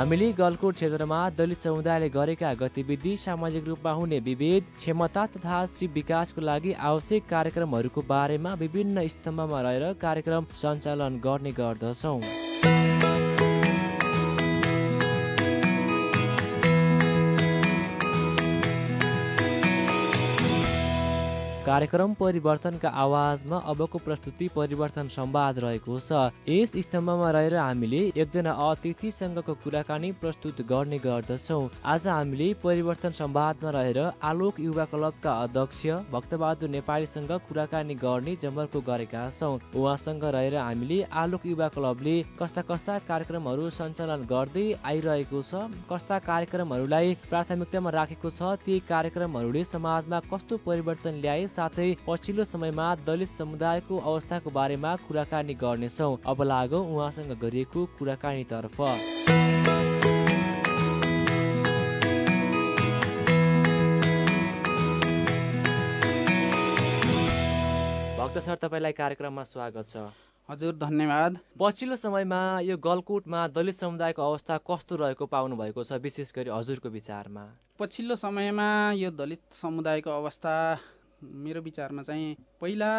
हामीले गलकोट क्षेत्रमा दलित समुदायले गरेका गतिविधि सामाजिक रूपमा हुने विभेद क्षमता तथा सिप विकासको लागि आवश्यक कार्यक्रमहरूको बारेमा विभिन्न स्तम्भमा रहेर कार्यक्रम सञ्चालन गर्ने गर्दछौँ। कार्यक्रम परिवर्तनका आवाजमा अबको प्रस्तुति परिवर्तन संवाद रहेको छ। यस स्तम्भमा रहेर हामीले एकजना अतिथिसँगको कुराकानी प्रस्तुत गर्ने गर्दछौँ। आज हामीले परिवर्तन संवादमा रहेर आलोक युवा क्लबका अध्यक्ष भक्तबहादुर नेपालीसँग कुराकानी गर्ने जमर्को गरेका छौँ। उहाँसँग रहेर हामीले आलोक युवा क्लबले कस्ता कस्ता कार्यक्रमहरू सञ्चालन गर्दै आइरहेको छ कस्ता कार्यक्रमहरूलाई प्राथमिकतामा राखेको छ ती कार्यक्रमहरूले समाजमा कस्तो परिवर्तन ल्याए साथै पछिल्लो समयमा दलित समुदायको अवस्थाको बारेमा कुराकानी गर्नेछौँ। अब लागौ उहाँसँग गरिएको कुराकानीतर्फ भक्त सर तपाईँलाई कार्यक्रममा स्वागत छ। हजुर धन्यवाद। पछिल्लो समयमा यो गलकुटमा दलित समुदायको अवस्था कस्तो रहेको पाउनु भएको छ विशेष गरी हजुरको विचारमा? पछिल्लो समयमा यो दलित समुदायको अवस्था मेरो विचारमा चाहिँ पहिला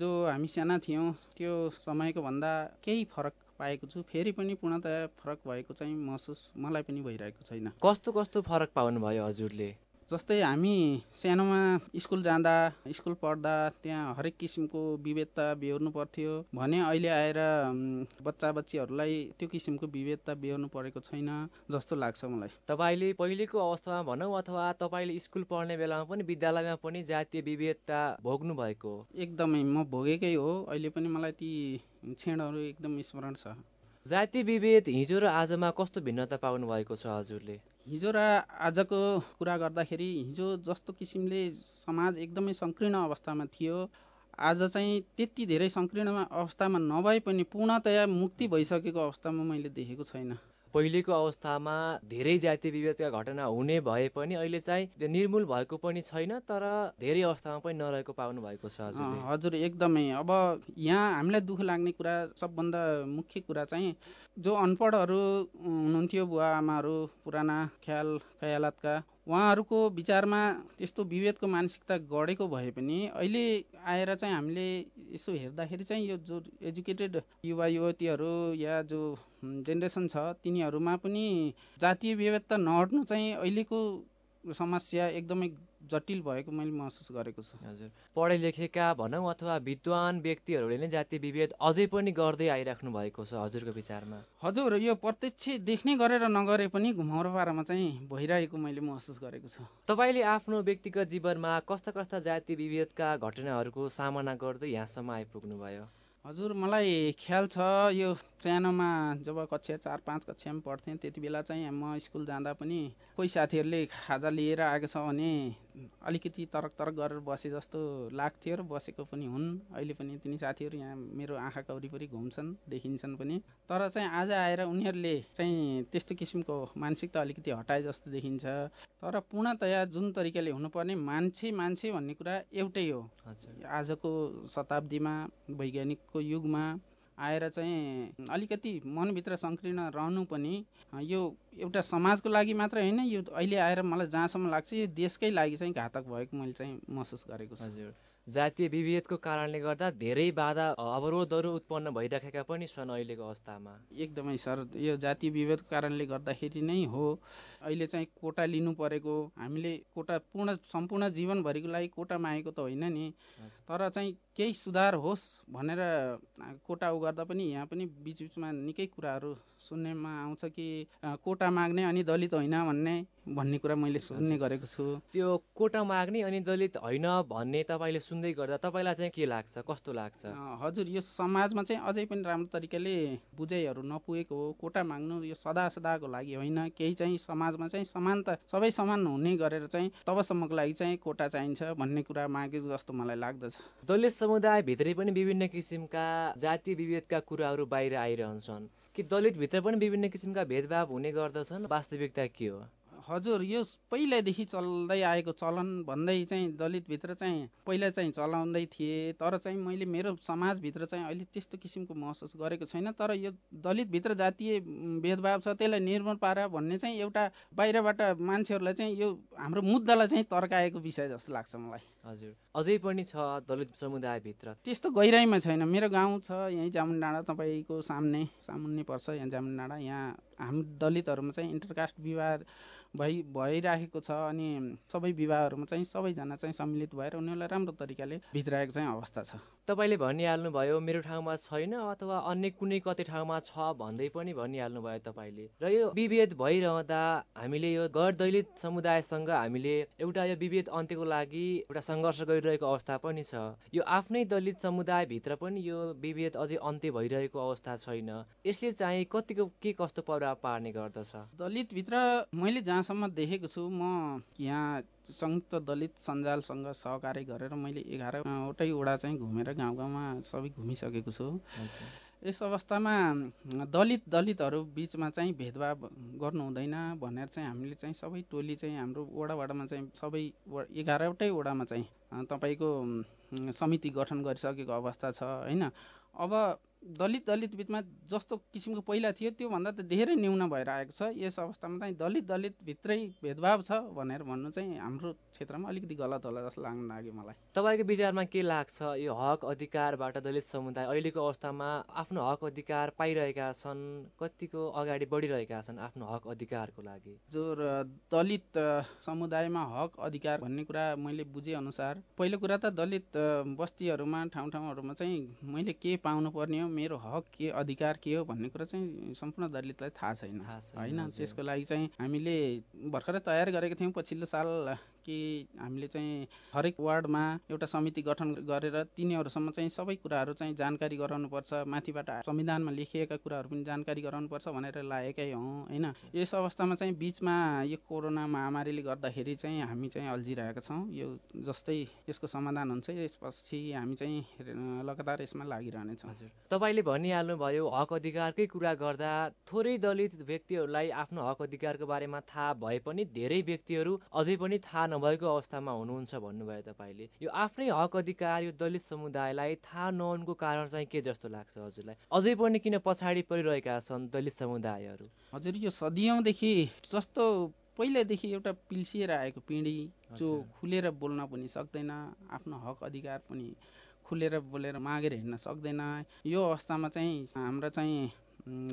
जो हामी साना थियौँ त्यो समयको भन्दा केही फरक पाएको छु। फेरि पनि पूर्णतया फरक भएको चाहिँ महसुस मलाई पनि भइरहेको छैन। कस्तो कस्तो फरक पाउनुभयो हजुरले? जस्तै हामी सानोमा स्कुल जाँदा स्कुल पढ्दा त्यहाँ हरेक किसिमको विभेदता बेहोर्नु पर्थ्यो। भने अहिले आएर बच्चा बच्चीहरूलाई त्यो किसिमको विभेदता बेहोर्नु परेको छैन जस्तो लाग्छ मलाई। तपाईँले पहिलेको अवस्थामा भनौँ अथवा तपाईँले स्कुल पढ्ने बेलामा पनि विद्यालयमा पनि जातीय विभेदता भोग्नु भएको एकदमै म भोगेकै हो। अहिले पनि मलाई ती क्षणहरू एकदम स्मरण छ। जातीय विभेद हिजो र आजमा कस्तो भिन्नता पाउनु भएको छ हजुरले? हिजो र आजको कुरा गर्दाखेरि हिजो जस्तो किसिमले समाज एकदमै सङ्कीर्ण अवस्थामा थियो। आज चाहिँ त्यति धेरै सङ्कीर्ण अवस्थामा नभए पनि पूर्णतया मुक्ति भइसकेको अवस्थामा मैले देखेको छैन। पहिलेको अवस्थामा धेरै जातीय विभेदका घटना हुने भए पनि अहिले चाहिँ त्यो निर्मूल भएको पनि छैन तर धेरै अवस्थामा पनि नरहेको पाउनु भएको छ हजुर एकदमै। अब यहाँ हामीलाई दुःख लाग्ने कुरा सबभन्दा मुख्य कुरा चाहिँ जो अनपढहरू हुनुहुन्थ्यो बुवा आमाहरू पुराना ख्याल खयालातका उहाँहरूको विचारमा त्यस्तो विभेदको मानसिकता गढेको भए पनि अहिले आएर चाहिँ हामीले यसो हेर्दाखेरि चाहिँ यो जो एजुकेटेड युवा युवतीहरू या जो जेनेरेसन छ तिनीहरूमा पनि जातीय विभेदता नहट्नु चाहिँ अहिलेको समस्या एकदमै जटिल भएको मैले महसुस गरेको छु। हजुर। पढे लेखेका भनौँ अथवा विद्वान व्यक्तिहरूले नै जातीय विभेद अझै पनि गर्दै आइराख्नु भएको छ हजुरको विचारमा। हजुर यो प्रत्यक्ष देख्ने गरेर नगरे पनि घुमाउरो पारामा चाहिँ भइरहेको मैले महसुस गरेको छु। तपाईँले आफ्नो व्यक्तिगत जीवनमा कस्ता कस्ता जातीय विभेदका घटनाहरूको सामना गर्दै यहाँसम्म आइपुग्नु भयो हजुर मलाई ख्याल छ यो सानोमा जब कक्षा चार पाँच कक्षामा पढ्थेँ त्यति बेला चाहिँ म स्कुल जाँदा पनि कोही साथीहरूले खाजा लिएर आएको छ भने अलिकति तरक तरक गरेर बसे जस्तो लाग्थ्यो र बसेको पनि हुन्। अहिले पनि तिनी साथीहरू यहाँ मेरो आँखाका वरिपरि घुम्छन् देखिन्छन् पनि। तर चाहिँ आज आएर उनीहरूले चाहिँ त्यस्तो किसिमको मानसिकता अलिकति हटाए जस्तो देखिन्छ। तर पूर्णतया जुन तरिकाले हुनुपर्ने मान्छे मान्छे भन्ने कुरा एउटै हो। आजको शताब्दीमा वैज्ञानिकको युगमा आएर चाहिँ अलिकति मनभित्र सङ्कीर्ण रहनु पनि यो एउटा समाजको लागि मात्रै होइन यो अहिले आएर मलाई जहाँसम्म लाग्छ यो देशकै लागि चाहिँ घातक भएको मैले चाहिँ महसुस गरेको छु। हजुर। जातीय विभेदको कारणले गर्दा धेरै बाधा अवरोधहरू उत्पन्न भइराखेका पनि छन् अहिलेको अवस्थामा। एकदमै सर यो जातीय विभेदको कारणले गर्दाखेरि नै हो। अहिले चाहिँ कोटा लिनु परेको हामीले कोटा पूर्ण सम्पूर्ण जीवनभरिको लागि कोटा मागेको त होइन नि। तर चाहिँ केही सुधार होस् भनेर कोटा उ गर्दा पनि यहाँ पनि बिच बिचमा निकै कुराहरू सुन्नेमा आउँछ कि कोटा माग्ने अनि दलित होइन भन्ने भन्ने कुरा मैले सुन्ने गरेको छु। त्यो कोटा माग्ने अनि दलित होइन भन्ने तपाईँले सुन्दै गर्दा तपाईँलाई चाहिँ के लाग्छ? कस्तो लाग्छ? हजुर यो समाजमा चाहिँ अझै पनि राम्रो तरिकाले बुझाइहरू नपुगेको हो। कोटा माग्नु यो सदा सदाको लागि होइन। केही चाहिँ समाजमा चाहिँ समानता सबै समान हुने गरेर चाहिँ तबसम्मको लागि चाहिँ कोटा चाहिन्छ भन्ने कुरा मागेको जस्तो मलाई लाग्दछ। दलित समुदायभित्रै पनि विभिन्न किसिमका जातीय विभेदका कुराहरू बाहिर आइरहन्छन्। कि दलितभित्र पनि विभिन्न किसिमका भेदभाव हुने गर्दछन्? वास्तविकता के हो? हजुर यो पहिल्यैदेखि चल्दै आएको चलन भन्दै चाहिँ दलितभित्र चाहिँ पहिला चाहिँ चलाउँदै थिए। तर चाहिँ मैले मेरो समाजभित्र चाहिँ अहिले त्यस्तो किसिमको महसुस गरेको छैन। तर यो दलितभित्र जातीय भेदभाव छ त्यसलाई निर्मूल पार भन्ने चाहिँ एउटा बाहिरबाट मान्छेहरूलाई चाहिँ यो हाम्रो मुद्दालाई चाहिँ तर्काएको विषय जस्तो लाग्छ मलाई। हजुर। अझै पनि छ दलित समुदायभित्र? त्यस्तो गहिराइमा छैन। मेरो गाउँ छ यहीँ जामुन डाँडा तपाईँको सामने। सामुन्ने पर्छ यहाँ जामुन डाँडा यहाँ हामी दलितहरूमा चाहिँ इन्टरकास्ट विवाह भइ भइराखेको छ अनि सबै विवाहहरूमा चाहिँ सबैजना चाहिँ सम्मिलित भएर उनीहरूलाई राम्रो तरिकाले भित्राएको चाहिँ अवस्था छ। तपाईँले भनिहाल्नुभयो मेरो ठाउँमा छैन अथवा अन्य कुनै कतै ठाउँमा छ भन्दै पनि भनिहाल्नुभयो तपाईँले। र यो विभेद भइरहँदा हामीले यो गैर दलित समुदायसँग हामीले एउटा यो विभेद अन्त्यको लागि एउटा सङ्घर्ष गरिरहेको अवस्था पनि छ। यो आफ्नै दलित समुदायभित्र पनि यो विभेद अझै अन्त्य भइरहेको अवस्था छैन। यसले चाहिँ कतिको के कस्तो प्रभाव पार्ने गर्दछ। दलितभित्र मैले जहाँसम्म देखेको छु म यहाँ संयुक्त दलित सञ्जालसँग सहकार्य गरेर मैले एघारवटै वडा चाहिँ घुमेर गाउँ गाउँमा सबै घुमिसकेको छु। यस अवस्थामा दलित दलितहरू बिचमा चाहिँ भेदभाव गर्नु हुँदैन भनेर चाहिँ हामीले चाहिँ सबै टोली चाहिँ हाम्रो वडा वडामा चाहिँ सबै एघारवटै वडामा चाहिँ तपाईँको समिति गठन गरिसकेको अवस्था छ होइन? अब दलित दलित बिचमा जस्तो किसिमको पहिला थियो त्योभन्दा त धेरै न्यून भएर आएको छ। यस अवस्थामा चाहिँ दलित दलित भित्रै भेदभाव छ भनेर भन्नु चाहिँ हाम्रो क्षेत्रमा अलिकति गलत होला जस्तो लाग्न लाग्यो मलाई। तपाईँको विचारमा के लाग्छ? यो हक अधिकारबाट दलित समुदाय अहिलेको अवस्थामा आफ्नो हक अधिकार पाइरहेका छन् कतिको अगाडि बढिरहेका छन् आफ्नो हक अधिकारको लागि? जो दलित समुदायमा हक अधिकार भन्ने कुरा मैले बुझेअनुसार पहिलो कुरा त दलित बस्तीहरूमा ठाउँ ठाउँहरूमा चाहिँ मैले के पाउनु पर्ने हो मेरो हक के अधिकार के हो भन्ने कुरा चाहिँ सम्पूर्ण दलितलाई थाहा छैन। होइन? त्यसको लागि चाहिँ हामीले भर्खरै तयार गरेको थियौँ पछिल्लो साल कि हामीले चाहिँ हरेक वार्डमा एउटा समिति गठन गरेर तिनीहरूसम्म चाहिँ सबै कुराहरू चाहिँ जानकारी गराउनुपर्छ माथिबाट संविधानमा लेखिएका कुराहरू पनि जानकारी गराउनुपर्छ भनेर लागेकै हौँ होइन? यस अवस्थामा चाहिँ बिचमा यो कोरोना महामारीले गर्दाखेरि चाहिँ हामी चाहिँ अल्झिरहेका छौँ। यो जस्तै यसको समाधान हुन्छ यसपछि हामी चाहिँ लगातार यसमा लागिरहनेछौँ। हजुर। तपाईँले भनिहाल्नुभयो हक अधिकारकै कुरा गर्दा थोरै दलित व्यक्तिहरूलाई आफ्नो हक अधिकारको बारेमा थाहा भए पनि धेरै व्यक्तिहरू अझै पनि थाहा नभएको अवस्थामा हुनुहुन्छ भन्नुभयो तपाईँले। यो आफ्नै हक अधिकार यो दलित समुदायलाई थाहा नहुनुको कारण चाहिँ के जस्तो लाग्छ हजुरलाई? अझै पनि किन पछाडि परिरहेका छन् दलित समुदायहरू? हजुर यो सदियौँदेखि जस्तो पहिलादेखि एउटा पिल्सिएर आएको पिँढी जो खुलेर बोल्न पनि सक्दैन आफ्नो हक अधिकार पनि खुलेर बोलेर मागेर हिँड्न सक्दैन। यो अवस्थामा चाहिँ हाम्रा चाहिँ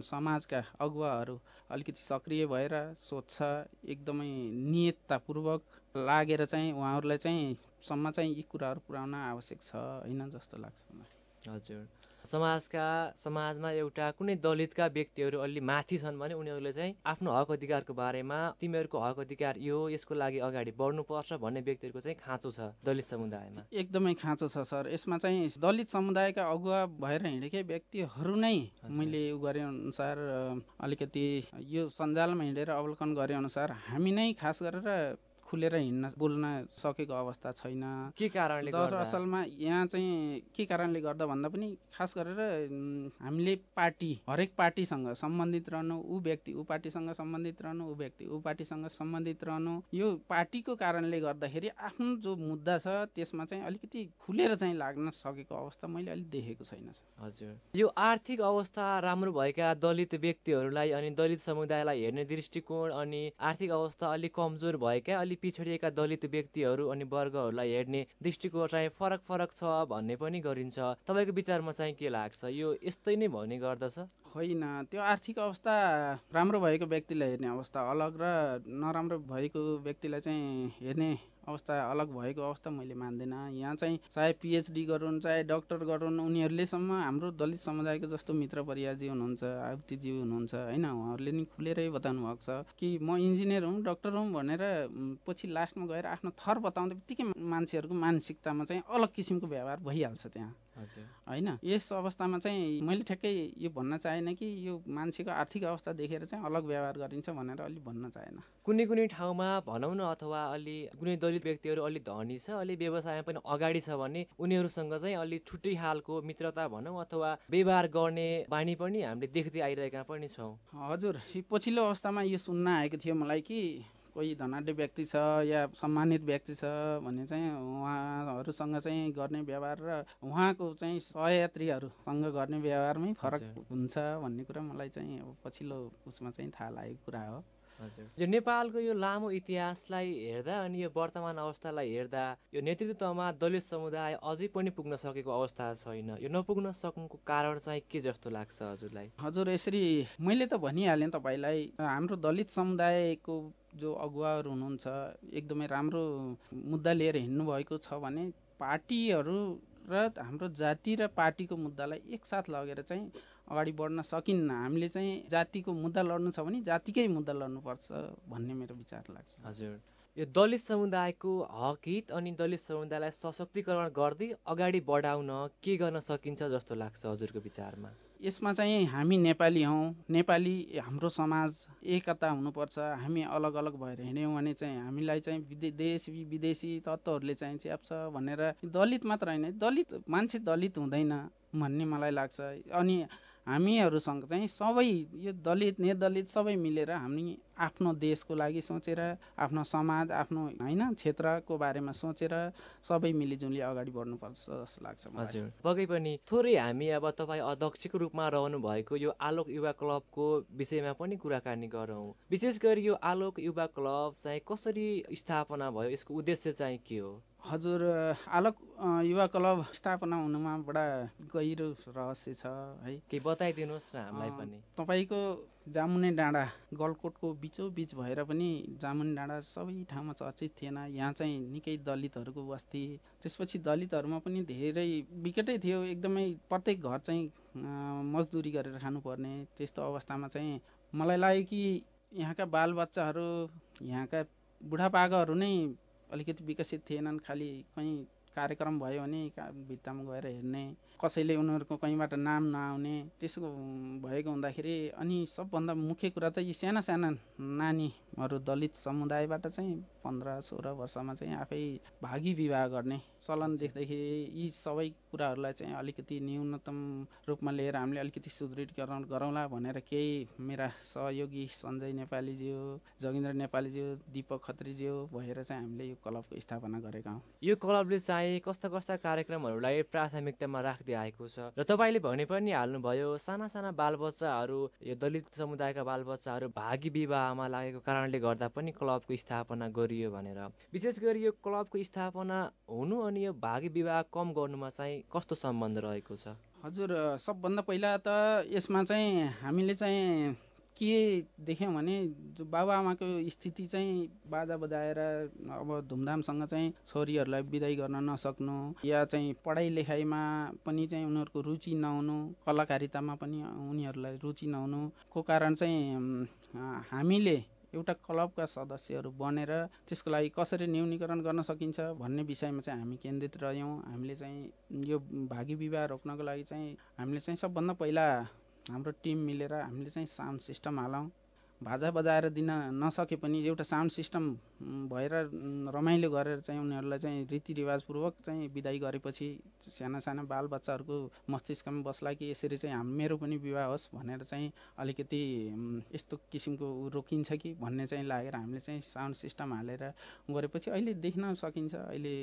समाजका अगुवाहरू अलिकति सक्रिय भएर सोध्छ एकदमै नियततापूर्वक लागेर चाहिँ उहाँहरूलाई चाहिँ सम्म चाहिँ यी कुराहरू पुर्याउन आवश्यक छ होइन जस्तो लाग्छ मलाई। हजुर। समाजका समाजमा एउटा कुनै दलितका व्यक्तिहरू अलि माथि छन् भने उनीहरूले चाहिँ आफ्नो हक अधिकारको बारेमा तिमीहरूको हक अधिकार यो यसको लागि अगाडि बढ्नुपर्छ भन्ने व्यक्तिहरूको चाहिँ खाँचो छ दलित समुदायमा। एकदमै खाँचो छ सर। यसमा चाहिँ दलित समुदायका अगुवा भएर हिँडेकै व्यक्तिहरू नै मैले उ गरे अनुसार अलिकति यो सञ्जालमा हिँडेर अवलोकन गरे अनुसार हामी नै खास गरेर खुलेर हिँड्न बोल्न सकेको अवस्था छैन। के कारणले दरअसलमा यहाँ चाहिँ के कारणले गर्दा भन्दा पनि खास गरेर हामीले पार्टी हरेक पार्टीसँग सम्बन्धित रहनु ऊ व्यक्ति ऊ पार्टीसँग सम्बन्धित रहनु ऊ व्यक्ति ऊ पार्टीसँग सम्बन्धित रहनु यो पार्टीको कारणले गर्दाखेरि आफ्नो जो मुद्दा छ त्यसमा चाहिँ अलिकति खुलेर चाहिँ लाग्न सकेको अवस्था मैले अलिक देखेको छैन हजुर। यो आर्थिक अवस्था राम्रो भएका दलित व्यक्तिहरूलाई अनि दलित समुदायलाई हेर्ने दृष्टिकोण अनि आर्थिक अवस्था अलिक कमजोर भएका अलिक पिछडिएका दलित व्यक्तिहरू अनि वर्गहरूलाई हेर्ने दृष्टिकोण चाहिँ फरक फरक छ भन्ने पनि गरिन्छ। तपाईँको विचारमा चाहिँ के लाग्छ? यो यस्तै नै भन्ने गर्दछ? होइन। त्यो आर्थिक अवस्था राम्रो भएको व्यक्तिलाई हेर्ने अवस्था अलग र नराम्रो भएको व्यक्तिलाई चाहिँ हेर्ने अवस्था अलग भएको अवस्था मैले मान्दैन। यहाँ चाहिँ चाहे पिएचडी गरून् चाहे डक्टर गरून् उनीहरूलेसम्म हाम्रो दलित समुदायको जस्तो मित्र परियारजी हुनुहुन्छ आयुक्तिजी हुनुहुन्छ होइन? उहाँहरूले नि खुलेरै बताउनु भएको छ कि म इन्जिनियर हुँ डक्टर हुँ भनेर पछि लास्टमा गएर आफ्नो थर बताउँदा बित्तिकै मान्छेहरूको मानसिकतामा चाहिँ अलग किसिमको व्यवहार भइहाल्छ त्यहाँ। होइन? यस अवस्थामा चाहिँ मैले ठ्याक्कै यो भन्न चाहेन कि यो मान्छेको आर्थिक अवस्था देखेर चाहिँ अलग व्यवहार गरिन्छ भनेर अलिक भन्न चाहेन। कुनै कुनै ठाउँमा भनौँ न अथवा अलि कुनै दलित व्यक्तिहरू अलिक धनी छ अलि व्यवसायमा पनि अगाडि छ भने उनीहरूसँग चाहिँ अलिक छुट्टै खालको मित्रता भनौँ अथवा व्यवहार गर्ने बानी पनि हामीले देख्दै आइरहेका पनि छौँ। हजुर पछिल्लो अवस्थामा यो सुन्न आएको थियो मलाई कि कोही धनाढ्य व्यक्ति छ या सम्मानित व्यक्ति छ भने चाहिँ उहाँहरूसँग चाहिँ गर्ने व्यवहार र उहाँको चाहिँ सहयात्रीहरूसँग गर्ने व्यवहारमै फरक हुन्छ भन्ने कुरा मलाई चाहिँ अब पछिल्लो उसमा चाहिँ थाहा लागेको कुरा हो। हजुर। यो नेपालको यो लामो इतिहासलाई हेर्दा अनि यो वर्तमान अवस्थालाई हेर्दा यो नेतृत्वमा दलित समुदाय अझै पनि पुग्न सकेको अवस्था छैन। यो नपुग्न सक्नुको कारण चाहिँ के जस्तो लाग्छ हजुरलाई? हजुर यसरी मैले त भनिहालेँ तपाईँलाई हाम्रो दलित समुदायको जो अगुवाहरू हुनुहुन्छ एकदमै राम्रो मुद्दा लिएर हिँड्नु भएको छ भने पार्टीहरू र हाम्रो जाति र पार्टीको मुद्दालाई एकसाथ लगेर चाहिँ अगाडि बढ्न सकिन्न। हामीले चाहिँ जातिको मुद्दा लड्नु छ भने जातिकै मुद्दा लड्नुपर्छ भन्ने मेरो विचार लाग्छ। हजुर। यो दलित समुदायको हक हित अनि दलित समुदायलाई सशक्तिकरण गर्दै अगाडि बढाउन के गर्न सकिन्छ जस्तो लाग्छ हजुरको विचारमा? यसमा चाहिँ हामी नेपाली हौँ। नेपाली हाम्रो समाज एकता हुनुपर्छ। हामी अलग अलग भएर हिँड्यौँ भने चाहिँ हामीलाई चाहिँ विदे देशी विदेशी तत्त्वहरूले चाहिँ च्याप्छ भनेर। दलित मात्र होइन। दलित मान्छे दलित हुँदैन भन्ने मलाई लाग्छ। अनि हामीहरूसँग चाहिँ सबै यो दलित निर्दलित सबै मिलेर हामी आफ्नो देशको लागि सोचेर आफ्नो समाज आफ्नो होइन क्षेत्रको बारेमा सोचेर सबै मिलिजुली अगाडि बढ्नुपर्छ जस्तो लाग्छ हजुर। पक्कै पनि थोरै हामी अब तपाईँ अध्यक्षको रूपमा रहनु भएको यो आलोक युवा क्लबको विषयमा पनि कुराकानी गरौँ। विशेष गरी यो आलोक युवा क्लब चाहिँ कसरी स्थापना भयो यसको उद्देश्य चाहिँ के हो? हजुर आलोक युवा क्लब स्थापना हुनुमा बडा गहिरो रहस्य छ है। केही बताइदिनुहोस् न हामीलाई पनि। तपाईँको जामुने डाँडा गलकोटको बिचो बिच भएर पनि जामुने डाँडा सबै ठाउँमा चर्चित थिएन। यहाँ चाहिँ निकै दलितहरूको बस्ती। त्यसपछि दलितहरूमा पनि धेरै विकटै थियो। एकदमै प्रत्येक घर चाहिँ मजदुरी गरेर खानुपर्ने। त्यस्तो अवस्थामा चाहिँ मलाई लाग्यो कि यहाँका बालबच्चाहरू यहाँका बुढापाकाहरू नै अलिकति विकसित थिएनन् खालि कहीँ कार्यक्रम भयो भने भित्तामा गएर हेर्ने कसैले उनीहरूको कहीँबाट नाम नआउने त्यसो भएको हुँदाखेरि अनि सबभन्दा मुख्य कुरा त यी साना साना नानीहरू दलित समुदायबाट चाहिँ पन्ध्र सोह्र वर्षमा चाहिँ आफै भागी विवाह गर्ने चलन देख्दाखेरि यी सबै कुराहरूलाई चाहिँ अलिकति न्यूनतम रूपमा लिएर हामीले अलिकति सुदृढीकरण गरौँला भनेर केही मेरा सहयोगी सञ्जय नेपालीज्यू जोगिन्द्र नेपालीज्यू दिपक खत्रीज्यू भएर चाहिँ हामीले यो क्लबको स्थापना गरेका हौँ। यो क्लबले चाहिँ कस्ता कस्ता कार्यक्रमहरूलाई प्राथमिकतामा राख्दै आएको छ। र तपाईँले भने पनि हाल्नुभयो साना साना बालबच्चाहरू यो दलित समुदायका बालबच्चाहरू भागी विवाहमा लागेको कारणले गर्दा पनि क्लबको स्थापना गरियो भनेर। विशेष गरी यो क्लबको स्थापना हुनु अनि यो भागी विवाह कम गर्नुमा चाहिँ कस्तो सम्बन्ध रहेको छ? हजुर सबभन्दा पहिला त यसमा चाहिँ हामीले चाहिँ के देख्यौँ भने बाबुआमाको स्थिति चाहिँ बाजा बजाएर अब धुमधामसँग चाहिँ छोरीहरूलाई बिदाई गर्न नसक्नु या चाहिँ पढाइ लेखाइमा पनि चाहिँ उनीहरूको रुचि नहुनु कलाकारितामा पनि उनीहरूलाई रुचि नहुनुको कारण चाहिँ हामीले एउटा क्लबका सदस्यहरू बनेर त्यसको लागि कसरी न्यूनीकरण गर्न सकिन्छ भन्ने विषयमा चाहिँ हामी केन्द्रित रह्यौँ। हामीले चाहिँ यो भागी विवाह रोक्नको लागि चाहिँ हामीले चाहिँ सबभन्दा पहिला हाम्रो टिम मिलेर हामीले चाहिँ साउन्ड सिस्टम हालौँ। भाजा बजाएर दिन नसके पनि एउटा साउन्ड सिस्टम भएर रमाइलो गरेर चाहिँ उनीहरूलाई चाहिँ रीतिरिवाजपूर्वक चाहिँ विदाई गरेपछि साना साना बालबच्चाहरूको मस्तिष्कमा बस्ला कि यसरी चाहिँ हाम मेरो पनि विवाह होस् भनेर चाहिँ अलिकति यस्तो किसिमको रोकिन्छ कि भन्ने चाहिँ लागेर हामीले चाहिँ साउन्ड सिस्टम हालेर गरेपछि अहिले देख्न सकिन्छ। अहिले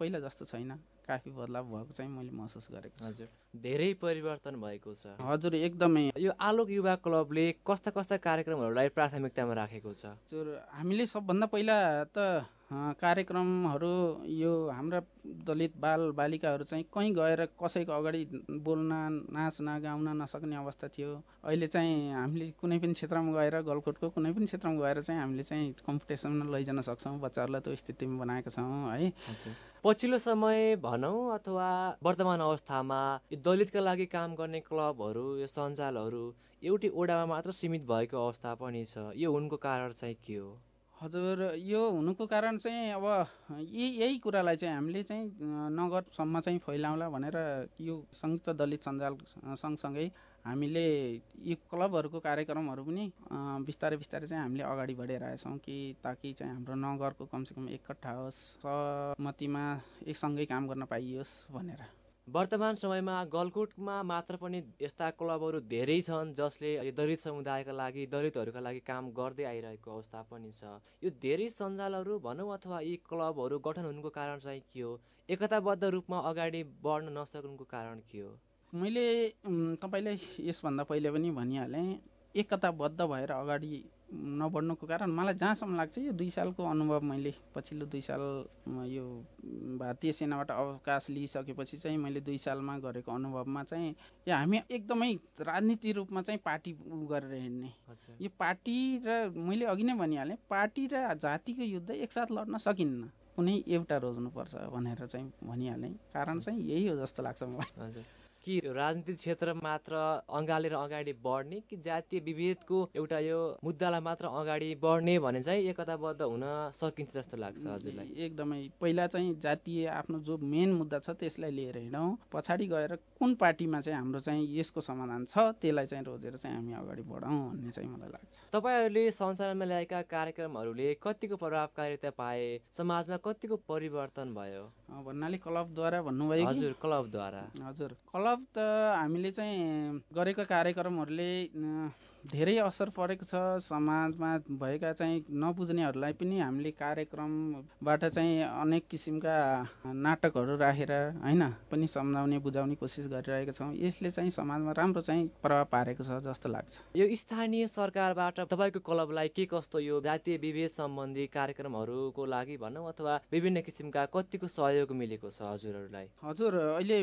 पहिला जस्तो छैन। काफी बदलाव भएको चाहिँ मैले महसुस गरेको हजुर। धेरै परिवर्तन भएको छ। हजुर एकदमै। यो आलोक युवा क्लबले कस्ता कस्ता कार्यक्रमहरूलाई प्राथमिकतामा राखेको छ? हजुर हामीले सबभन्दा पहिला त कार्यक्रमहरू यो हाम्रा दलित बाल बालिकाहरू चाहिँ कहीँ गएर कसैको अगाडि बोल्न नाच्न गाउन नसक्ने अवस्था थियो। अहिले चाहिँ हामीले कुनै पनि क्षेत्रमा गएर गलकोटको कुनै पनि क्षेत्रमा गएर चाहिँ हामीले चाहिँ कम्पिटिसनमा लैजान सक्छौँ बच्चाहरूलाई त्यो स्थितिमा बनाएका छौँ है। पछिल्लो समय भनौँ अथवा वर्तमान अवस्थामा दलितका लागि काम गर्ने क्लबहरू यो सञ्जालहरू एउटै ओडामा मात्र सीमित भएको अवस्था पनि छ। यो हुनुको कारण चाहिँ के हो? हजुर यो हुनुको कारण चाहिँ अब यही यही कुरालाई चाहिँ हामीले चाहिँ नगरसम्म चाहिँ फैलाउँला भनेर यो संयुक्त दलित सञ्जाल सँगसँगै हामीले यी क्लबहरूको कार्यक्रमहरू पनि बिस्तारै बिस्तारै चाहिँ हामीले अगाडि बढिरहेछौँ कि ताकि चाहिँ हाम्रो नगरको कमसेकम एकट्ठा होस् सहमतिमा एकसँगै काम गर्न पाइयोस् भनेर। वर्तमान समयमा गलकुटमा मात्र पनि यस्ता क्लबहरू धेरै छन् जसले यो दलित समुदायका लागि दलितहरूका लागि काम गर्दै आइरहेको अवस्था पनि छ। यो धेरै सञ्जालहरू भनौँ अथवा यी क्लबहरू गठन हुनुको कारण चाहिँ के हो? एकताबद्ध रूपमा अगाडि बढ्न नसक्नुको कारण के हो? मैले तपाईँलाई यसभन्दा पहिले पनि भनिहालेँ एकताबद्ध भएर अगाडि नबढ्नुको कारण मलाई जहाँसम्म लाग्छ यो दुई सालको अनुभव मैले पछिल्लो दुई साल यो भारतीय सेनाबाट अवकाश लिइसकेपछि चाहिँ मैले दुई सालमा गरेको अनुभवमा चाहिँ यो हामी एकदमै राजनीति रूपमा चाहिँ पार्टी गरेर हिँड्ने। यो पार्टी र मैले अघि नै भनिहालेँ पार्टी र जातिको युद्ध एकसाथ लड्न सकिन्न। कुनै एउटा रोज्नुपर्छ भनेर चाहिँ भनिहालेँ। कारण चाहिँ यही हो जस्तो लाग्छ मलाई। कि राजनीतिक क्षेत्र मात्र अँगालेर अगाडि बढ्ने कि जातीय विभेदको एउटा यो मुद्दालाई मात्र अगाडि बढ्ने भने चाहिँ एकताबद्ध हुन सकिन्छ जस्तो लाग्छ हजुरलाई? एकदमै। पहिला चाहिँ जातीय आफ्नो जो मेन मुद्दा छ त्यसलाई लिएर हिँडौँ। पछाडि गएर कुन पार्टीमा चाहिँ हाम्रो चाहिँ यसको समाधान छ त्यसलाई चाहिँ रोजेर चाहिँ हामी अगाडि बढौँ भन्ने चाहिँ मलाई लाग्छ। तपाईँहरूले सञ्चालनमा ल्याएका कार्यक्रमहरूले कतिको प्रभावकारिता पाए? समाजमा कतिको परिवर्तन भयो? भन्नाले क्लबद्वारा भन्नुभयो हजुर क्लबद्वारा। हजुर क्लब त हामीले चाहिँ गरेका कार्यक्रमहरूले धेरै असर परेको छ। समाजमा भएका चाहिँ नबुझ्नेहरूलाई पनि हामीले कार्यक्रमबाट चाहिँ अनेक किसिमका नाटकहरू राखेर होइन पनि सम्झाउने बुझाउने कोसिस गरिरहेका छौँ। यसले चाहिँ समाजमा राम्रो चाहिँ प्रभाव पारेको छ जस्तो लाग्छ। यो स्थानीय सरकारबाट तपाईँको क्लबलाई के कस्तो यो जातीय विभेद सम्बन्धी कार्यक्रमहरूको लागि भनौँ अथवा विभिन्न किसिमका कतिको सहयोग मिलेको छ हजुरहरूलाई? हजुर अहिले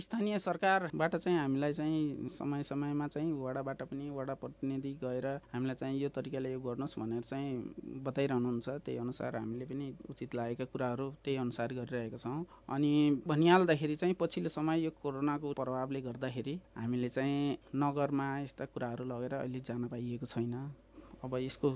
स्थानीय सरकारबाट चाहिँ हामीलाई चाहिँ समय समयमा चाहिँ वडाबाट पनि वडा प्रतिनिधि गएर हामीलाई चाहिँ यो तरिकाले यो गर्नुहोस् भनेर चाहिँ बताइरहनुहुन्छ। त्यही अनुसार हामीले पनि उचित लागेका कुराहरू त्यही अनुसार गरिरहेका छौँ। अनि भनिहाल्दाखेरि चाहिँ पछिल्लो समय यो कोरोनाको प्रभावले गर्दाखेरि हामीले चाहिँ नगरमा यस्ता कुराहरू लगेर अहिले जान पाइएको छैन। अब यसको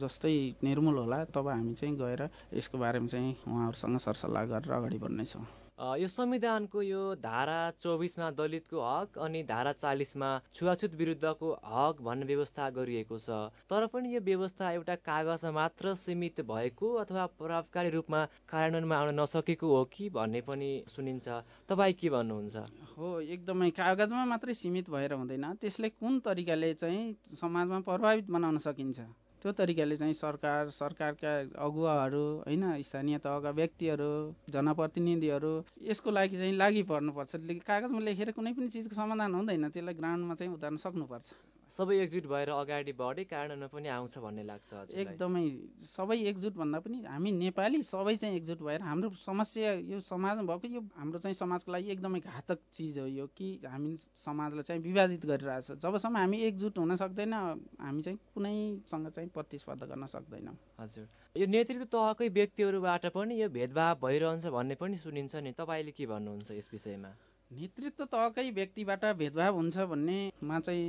जस्तै निर्मूल होला तब हामी चाहिँ गएर यसको बारेमा चाहिँ उहाँहरूसँग सरसल्लाह गरेर अगाडि बढ्नेछौँ। यो संविधानको यो धारा चौबिसमा दलितको हक अनि धारा चालिसमा छुवाछुत विरुद्धको हक भन्ने व्यवस्था गरिएको छ। तर पनि यो व्यवस्था एउटा कागजमा मात्र सीमित भएको अथवा प्रभावकारी रूपमा कार्यान्वयनमा आउन नसकेको हो कि भन्ने पनि सुनिन्छ। तपाईँ के भन्नुहुन्छ? हो एकदमै कागजमा मात्रै सीमित भएर हुँदैन। त्यसले कुन तरिकाले चाहिँ समाजमा प्रभावित बनाउन सकिन्छ? त्यो तरिकाले चाहिँ सरकार सरकारका अगुवाहरू होइन स्थानीय तहका व्यक्तिहरू जनप्रतिनिधिहरू यसको लागि चाहिँ लागि पर्नुपर्छ कागजमा लेखेर कुनै पनि चिजको समाधान हुँदैन त्यसलाई ग्राउन्डमा चाहिँ उतार्न सक्नुपर्छ। सबै एकजुट भएर अगाडि बढे कार्यान्वयनमा पनि आउँछ भन्ने लाग्छ। एकदमै सबै एकजुट भन्दा पनि हामी नेपाली सबै चाहिँ एकजुट भएर हाम्रो समस्या यो समाजमा भएको यो हाम्रो चाहिँ समाजको लागि एकदमै घातक चिज हो यो कि हामी समाजलाई चाहिँ विभाजित गरिरहेछ जबसम्म हामी एकजुट हुन सक्दैन हामी चाहिँ कुनैसँग चाहिँ प्रतिस्पर्धा गर्न सक्दैनौँ। हजुर। यो नेतृत्व तहकै व्यक्तिहरूबाट पनि यो भेदभाव भइरहन्छ भन्ने पनि सुनिन्छ नि। तपाईँले के भन्नुहुन्छ यस विषयमा? नेतृत्व तहकै व्यक्तिबाट भेदभाव हुन्छ भन्नेमा चाहिँ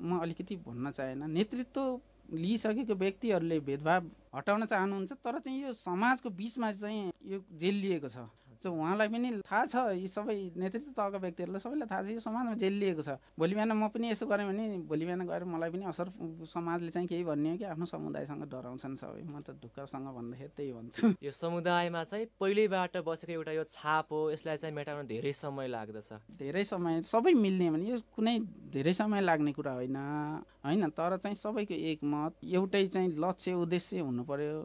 म अलिकति भन्न चाहेन। नेतृत्व लिइसकेको व्यक्तिहरूले भेदभाव हटाउन चाहनुहुन्छ तर चाहिँ यो समाजको बिचमा चाहिँ यो जेलिएको छ। सो उहाँलाई पनि थाहा छ यी सबै नेतृत्व तहका व्यक्तिहरूलाई सबैलाई थाहा छ यो समाजमा जेलिएको छ। भोलि बिहान म पनि यसो गरेँ भने भोलि बिहान गएर मलाई पनि असर समाजले चाहिँ केही भन्ने हो कि आफ्नो समुदायसँग डराउँछन् सबै। म त ढुक्कसँग भन्दाखेरि त्यही भन्छु। यो समुदायमा चाहिँ पहिल्यैबाट बसेको एउटा यो छाप हो यसलाई चाहिँ मेटाउन धेरै समय लाग्दछ। धेरै समय सबै मिल्ने भने यो कुनै धेरै समय लाग्ने कुरा होइन। होइन तर चाहिँ सबैको एकमत एउटै चाहिँ लक्ष्य उद्देश्य हुनु पर्यो।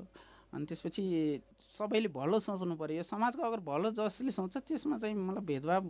अनि त्यसपछि सबैले भलो सोच्नु पर्यो। यो समाजको अगर भलो जसले सोच्छ त्यसमा चाहिँ मलाई भेदभाव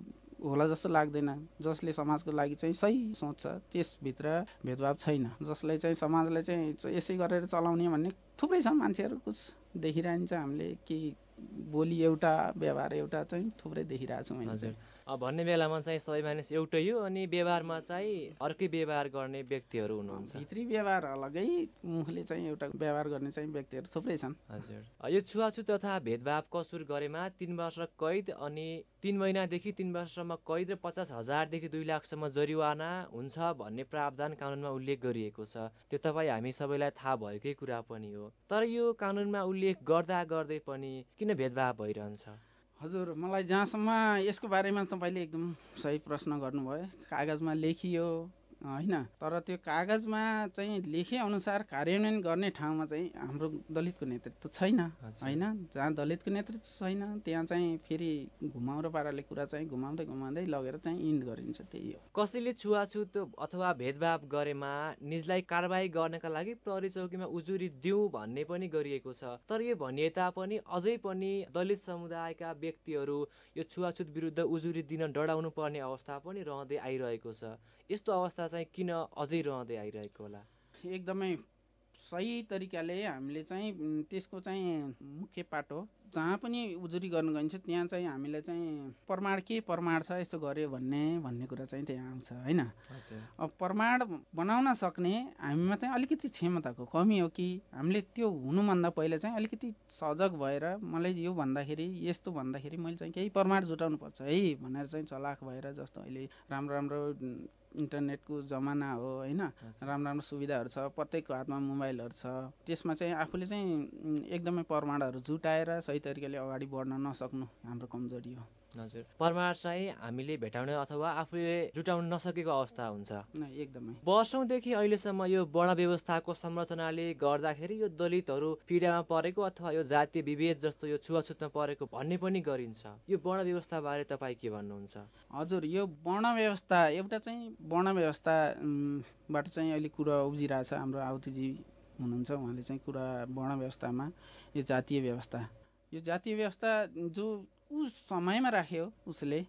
होला जस्तो लाग्दैन। जसले समाजको लागि चाहिँ सही सोच्छ त्यसभित्र भेदभाव छैन। जसले चाहिँ समाजलाई चाहिँ यसै गरेर चलाउने भन्ने थुप्रै छ मान्छेहरू कुछ देखिरहन्छ हामीले कि बोली एउटा व्यवहार एउटा चाहिँ थुप्रै देखिरहेको छौँ हजुर। भन्ने बेलामा चाहिँ सबै मानिस एउटै हो अनि व्यवहारमा चाहिँ अर्कै व्यवहार गर्ने व्यक्तिहरू हुनुहुन्छ। भित्री व्यवहार अलगै मुखले चाहिँ एउटा व्यवहार गर्ने चाहिँ व्यक्तिहरू थुप्रै छन्। हजुर। यो छुवाछुत तथा भेदभाव कसुर गरेमा तिन वर्ष कैद अनि तिन महिनादेखि तिन वर्षसम्म कैद र पचास हजारदेखि दुई लाखसम्म जरिवाना हुन्छ भन्ने प्रावधान कानुनमा उल्लेख गरिएको छ। त्यो तपाईँ हामी सबैलाई थाहा भएकै कुरा पनि हो। तर यो कानुनमा उल्लेख गर्दा गर्दै पनि किन भेदभाव भइरहन्छ? हजुर मलाई जहाँसम्म यसको बारेमा तपाईँले एकदम सही प्रश्न गर्नुभयो कागजमा लेखियो। होइन? तर त्यो कागजमा चाहिँ लेखे अनुसार कार्यान्वयन गर्ने ठाउँमा चाहिँ हाम्रो दलितको नेतृत्व छैन होइन? जहाँ दलितको नेतृत्व छैन त्यहाँ चाहिँ फेरि घुमाउरो पाराले कुरा चाहिँ घुमाउँदै घुमाउँदै लगेर चाहिँ इन्ड गरिन्छ त्यही हो। कसैले छुवाछुत अथवा भेदभाव गरेमा निजलाई कारवाही गर्नका लागि प्रहरी चौकीमा उजुरी दिउँ भन्ने पनि गरिएको छ। तर यो भनिए तापनि अझै पनि दलित समुदायका व्यक्तिहरू यो छुवाछुत विरुद्ध उजुरी दिन डराउनु पर्ने अवस्था पनि रहँदै आइरहेको छ। यस्तो अवस्था चाहिँ किन अझै रहँदै आइरहेको होला? एकदमै सही तरिकाले हामीले चाहिँ त्यसको चाहिँ मुख्य पाटो जहाँ पनि उजुरी गर्नु गइन्छ त्यहाँ चाहिँ हामीलाई चाहिँ प्रमाण के प्रमाण छ यस्तो गर्यो भन्ने भन्ने कुरा चाहिँ त्यहाँ आउँछ होइन? अब प्रमाण बनाउन सक्ने हामीमा चाहिँ अलिकति क्षमताको कमी हो कि हामीले त्यो हुनुभन्दा पहिला चाहिँ अलिकति सजग भएर मलाई यो भन्दाखेरि यस्तो भन्दाखेरि मैले चाहिँ केही प्रमाण जुटाउनु पर्छ है भनेर चाहिँ चलाख भएर जस्तो अहिले राम्रो राम्रो इन्टरनेटको जमाना हो होइन? राम्रो राम्रो सुविधाहरू छ प्रत्येकको हातमा मोबाइलहरू छ त्यसमा चाहिँ आफूले चाहिँ एकदमै प्रमाणहरू जुटाएर सही तरिकाले अगाडि बढ्न नसक्नु हाम्रो कमजोरी हो। हजुर। प्रमाण चाहिँ हामीले भेटाउने अथवा आफूले जुटाउन नसकेको अवस्था हुन्छ। एकदमै। वर्षौँदेखि अहिलेसम्म यो वर्ण व्यवस्थाको संरचनाले गर्दाखेरि यो दलितहरू पीडामा परेको अथवा यो जातीय विभेद जस्तो यो छुवाछुतमा परेको भन्ने पनि गरिन्छ। यो वर्ण व्यवस्थाबारे तपाईँ के भन्नुहुन्छ? हजुर यो वर्ण व्यवस्था एउटा चाहिँ वर्ण व्यवस्थाबाट चाहिँ अहिले कुरा उब्जिरहेछ हाम्रो आउतीजी हुनुहुन्छ उहाँले चाहिँ कुरा वर्ण व्यवस्थामा यो जातीय व्यवस्था। यो जातीय व्यवस्था जो उस समयमा राख्यो उसले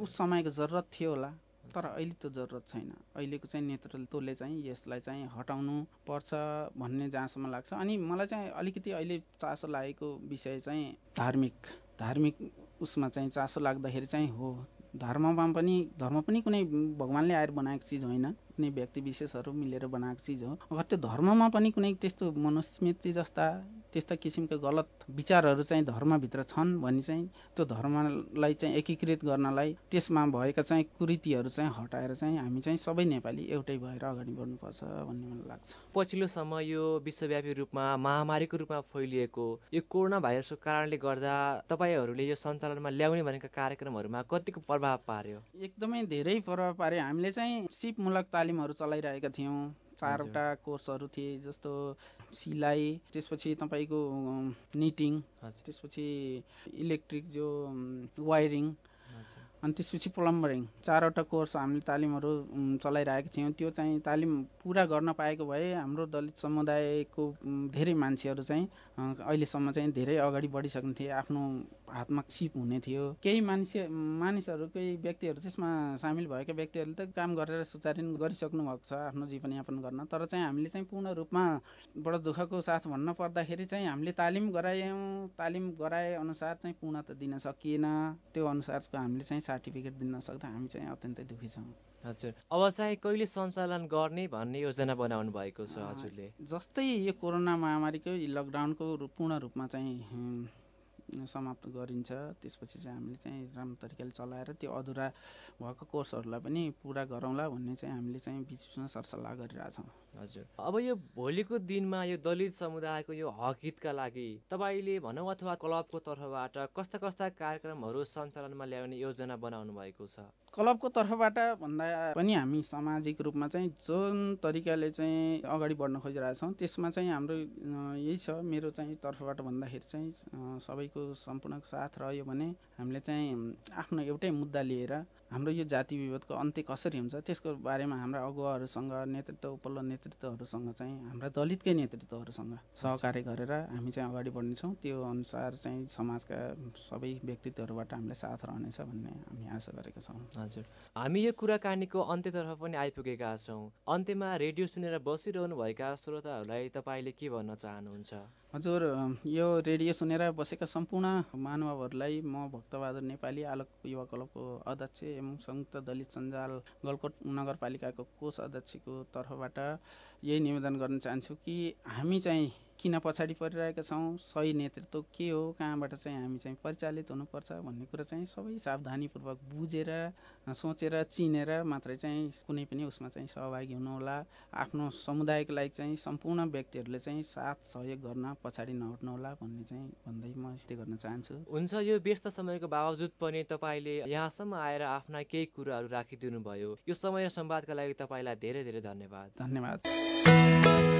उस समयको जरुरत थियो होला तर अहिले त जरुरत छैन। अहिलेको चाहिँ नेतृत्वले चाहिँ यसलाई चाहिँ हटाउनु पर्छ भन्ने जहाँसम्म लाग्छ। अनि मलाई चाहिँ अलिकति अहिले चासो लागेको विषय चाहिँ धार्मिक धार्मिक उसमा चाहिँ चासो लाग्दाखेरि चाहिँ हो। धर्ममा पनि धर्म पनि कुनै भगवान्ले आएर बनाएको चिज होइन। कुनै व्यक्ति विशेषहरू मिलेर बनाएको चिज हो। अगर त्यो धर्ममा पनि कुनै त्यस्तो मनुस्मृति जस्ता त्यस्ता किसिमका गलत विचारहरू चाहिँ धर्मभित्र छन् भने चाहिँ त्यो धर्मलाई चाहिँ एकीकृत गर्नलाई त्यसमा भएका चाहिँ कुरीतिहरू चाहिँ हटाएर चाहिँ हामी चाहिँ सबै नेपाली एउटै भएर अगाडि बढ्नुपर्छ भन्ने मलाई लाग्छ। पछिल्लो समय यो विश्वव्यापी रूपमा महामारीको रूपमा फैलिएको यो कोरोना भाइरसको कारणले गर्दा तपाईँहरूले यो सञ्चालनमा ल्याउने भनेका कार्यक्रमहरूमा कतिको प्रभाव पार्यो? एकदमै धेरै प्रभाव पार्यो। हामीले चाहिँ सिपमूलक तालिमहरू चलाइरहेका थियौँ। चारवटा कोर्सहरू थिए जस्तो सिलाइ त्यसपछि तपाईँको निटिङ त्यसपछि इलेक्ट्रिक जो वायरिङ। अनि त्यसपछि प्लम्बरिङ चारवटा कोर्स हामीले तालिमहरू चलाइरहेका थियौँ। त्यो चाहिँ तालिम पुरा गर्न पाएको भए हाम्रो दलित समुदायको धेरै मान्छेहरू चाहिँ अहिलेसम्म चाहिँ धेरै अगाडि बढिसक्ने आफ्नो हातमा सिप हुने थियो। केही मान्छे मानिसहरू केही व्यक्तिहरू त्यसमा सामेल भएका व्यक्तिहरूले त काम गरेर सुचारू गरिसक्नु भएको छ आफ्नो जीवनयापन गर्न। तर चाहिँ हामीले चाहिँ पूर्ण रूपमा बडो दुःखको साथ भन्न पर्दाखेरि चाहिँ हामीले तालिम गरायौँ। तालिम गराए अनुसार चाहिँ पूर्णता दिन सकिएन। त्यो अनुसारको हामीले चाहिँ सर्टिफिकेट दिन नसक्दा हामी चाहिँ अत्यन्तै दुःखी छौँ। हजुर। अब चाहिँ कहिले सञ्चालन गर्ने भन्ने योजना बनाउनु भएको छ हजुरले? जस्तै यो कोरोना महामारीको लकडाउनको पूर्ण रूपमा चाहिँ समाप्त गरिन्छ। त्यसपछि चाहिँ हामीले चाहिँ राम्रो तरिकाले चलाएर त्यो अधुरा भएको कोर्सहरूलाई पनि पुरा गरौँला भन्ने चाहिँ हामीले चाहिँ बिच बिचमा सरसल्लाह गरिरहेछौँ। हजुर। अब यो भोलिको दिनमा यो दलित समुदायको यो हक हितका लागि तपाईँले भनौँ अथवा क्लबको तर्फबाट कस्ता कस्ता कार्यक्रमहरू सञ्चालनमा ल्याउने योजना बनाउनु भएको छ? क्लबको तर्फबाट भन्दा पनि हामी सामाजिक रूपमा चाहिँ जुन तरिकाले चाहिँ अगाडि बढ्न खोजिरहेछौँ त्यसमा चाहिँ हाम्रो यही छ। मेरो चाहिँ तर्फबाट भन्दाखेरि चाहिँ सबैको सम्पूर्णको साथ रह्यो भने हामीले चाहिँ आफ्नो एउटै मुद्दा लिएर हाम्रो यो जाति विवादको अन्त्य कसरी हुन्छ त्यसको बारेमा हाम्रा अगुवाहरूसँग नेतृत्व उपल्लो नेतृत्वहरूसँग चाहिँ हाम्रा दलितकै नेतृत्वहरूसँग सहकार्य गरेर हामी चाहिँ अगाडि बढ्नेछौँ। त्यो अनुसार चाहिँ समाजका सबै व्यक्तित्वहरूबाट हामीलाई साथ रहनेछ भन्ने हामी आशा गरेका छौँ। हजुर। हामी यो कुराकानीको अन्त्यतर्फ पनि आइपुगेका छौँ। अन्त्यमा रेडियो सुनेर बसिरहनुभएका श्रोताहरूलाई तपाईँले के भन्न चाहनुहुन्छ? हजुर यो रेडियो सुनेर बसेका सम्पूर्ण महानुभावहरूलाई म भक्तबहादुर नेपाली आलोक युवा क्लबको अध्यक्ष एवं संयुक्त दलित सञ्जाल गलकोट नगरपालिकाको कोष अध्यक्षको तर्फबाट यही निवेदन गर्न चाहन्छु कि हामी चाहिँ किन पछाडि परिरहेका छौँ? सही नेतृत्व के हो? कहाँबाट चाहिँ हामी चाहिँ परिचालित हुनुपर्छ भन्ने कुरा चाहिँ सबै सावधानीपूर्वक बुझेर सोचेर चिनेर मात्रै चाहिँ कुनै पनि उसमा चाहिँ सहभागी हुनुहोला। आफ्नो समुदायको लागि चाहिँ सम्पूर्ण व्यक्तिहरूले चाहिँ साथ सहयोग गर्न पछाडि नहट्नुहोला भन्ने चाहिँ भन्दै म यस्तै गर्न चाहन्छु। हुन्छ यो व्यस्त समयको बावजुद पनि तपाईँले यहाँसम्म आएर आफ्ना केही कुराहरू राखिदिनु भयो यो समय संवादका लागि तपाईँलाई धेरै धेरै धन्यवाद। धन्यवाद।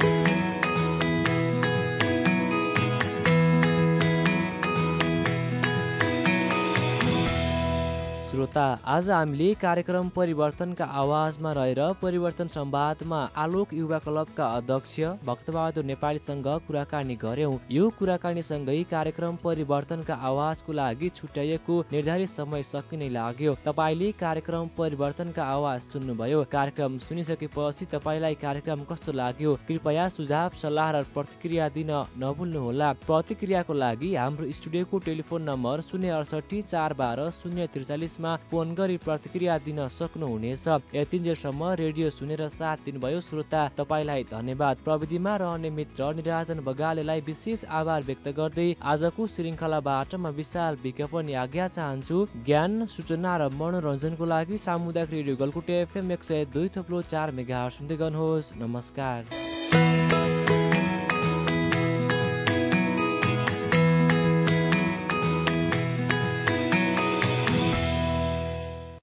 श्रोता आज हामीले कार्यक्रम परिवर्तनका आवाजमा रहेर परिवर्तन संवादमा आलोक युवा क्लबका अध्यक्ष भक्तबहादुर नेपालीसँग कुराकानी गर्यौं। यो कुराकानीसँगै कार्यक्रम परिवर्तनका आवाजको लागि छुट्याइएको निर्धारित समय सकिने लाग्यो। तपाईँले कार्यक्रम परिवर्तनका आवाज सुन्नुभयो। कार्यक्रम सुनिसकेपछि तपाईँलाई कार्यक्रम कस्तो लाग्यो? कृपया सुझाव सल्लाह र प्रतिक्रिया दिन नभुल्नुहोला। प्रतिक्रियाको लागि हाम्रो स्टुडियोको टेलिफोन नम्बर शून्य अडसठी चार बाह्र शून्य त्रिचालिस मा फोन गरी प्रतिक्रिया दिन सक्नुहुनेछ। यतिन्जेलसम्म रेडियो सुनेर साथ दिनुभयो श्रोता तपाईँलाई धन्यवाद। प्रविधिमा रहने मित्र निराजन बगालेलाई विशेष आभार व्यक्त गर्दै आजको श्रृङ्खलाबाट म विशाल विज्ञापन आज्ञा चाहन्छु। ज्ञान सूचना र मनोरञ्जनको लागि सामुदायिक रेडियो गलकुटे एफएम एक सय दुई थप्लो चार मेगा सुन्दै गर्नुहोस्। नमस्कार।